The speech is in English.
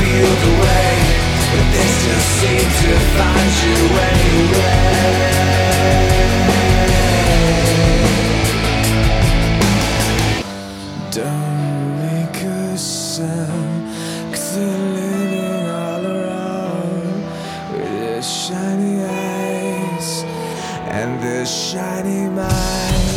feel the way But this just seems to find you anyway Don't make a they're living With their shiny eyes And their shiny minds